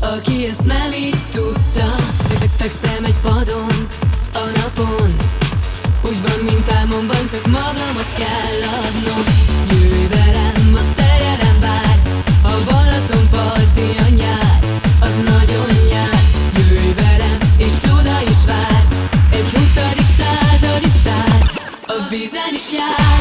Aki ezt nem így tudta. Fekszem egy padon, a napon. Úgy van, mint álmomban, csak magamat kell adnom. Jöjj velem, a szerelem vár A Balaton parti a nyár, az nagyon nyár Jöjj velem, és csoda is vár Egy huszadik századi sztár. A vízen is jár